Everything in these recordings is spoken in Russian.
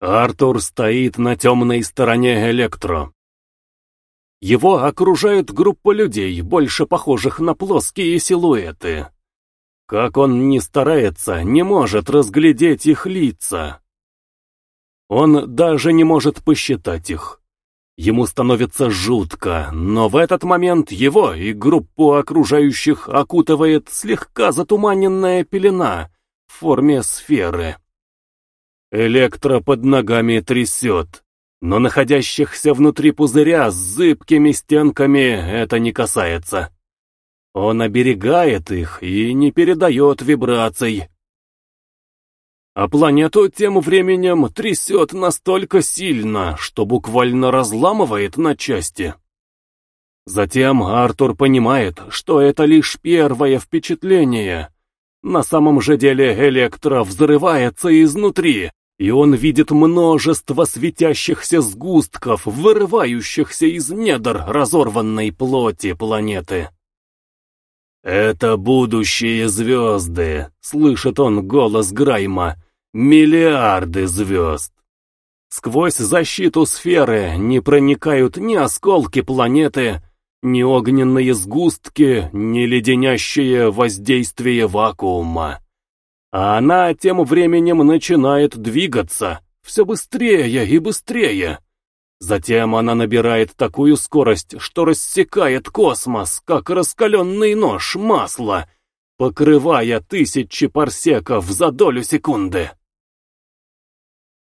Артур стоит на темной стороне Электро. Его окружает группа людей, больше похожих на плоские силуэты. Как он ни старается, не может разглядеть их лица. Он даже не может посчитать их. Ему становится жутко, но в этот момент его и группу окружающих окутывает слегка затуманенная пелена в форме сферы. Электро под ногами трясет, но находящихся внутри пузыря с зыбкими стенками это не касается. Он оберегает их и не передает вибраций. А планету тем временем трясет настолько сильно, что буквально разламывает на части. Затем Артур понимает, что это лишь первое впечатление. На самом же деле Электро взрывается изнутри, и он видит множество светящихся сгустков, вырывающихся из недр разорванной плоти планеты. «Это будущие звезды», — слышит он голос Грайма, — «миллиарды звезд». Сквозь защиту сферы не проникают ни осколки планеты, ни огненные сгустки, ни леденящее воздействие вакуума. А она тем временем начинает двигаться, все быстрее и быстрее. Затем она набирает такую скорость, что рассекает космос, как раскаленный нож масла, покрывая тысячи парсеков за долю секунды.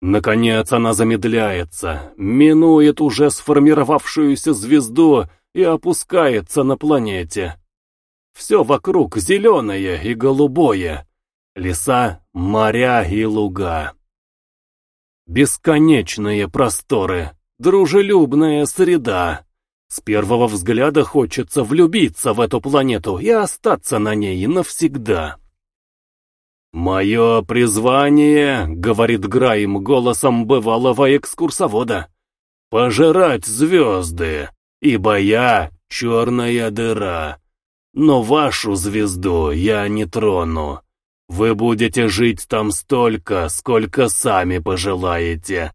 Наконец она замедляется, минует уже сформировавшуюся звезду и опускается на планете. Все вокруг зеленое и голубое, Леса, моря и луга. Бесконечные просторы, дружелюбная среда. С первого взгляда хочется влюбиться в эту планету и остаться на ней навсегда. «Мое призвание», — говорит Грайм голосом бывалого экскурсовода, — «пожирать звезды, ибо я — черная дыра. Но вашу звезду я не трону. Вы будете жить там столько, сколько сами пожелаете,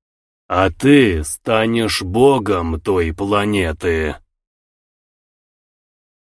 а ты станешь богом той планеты.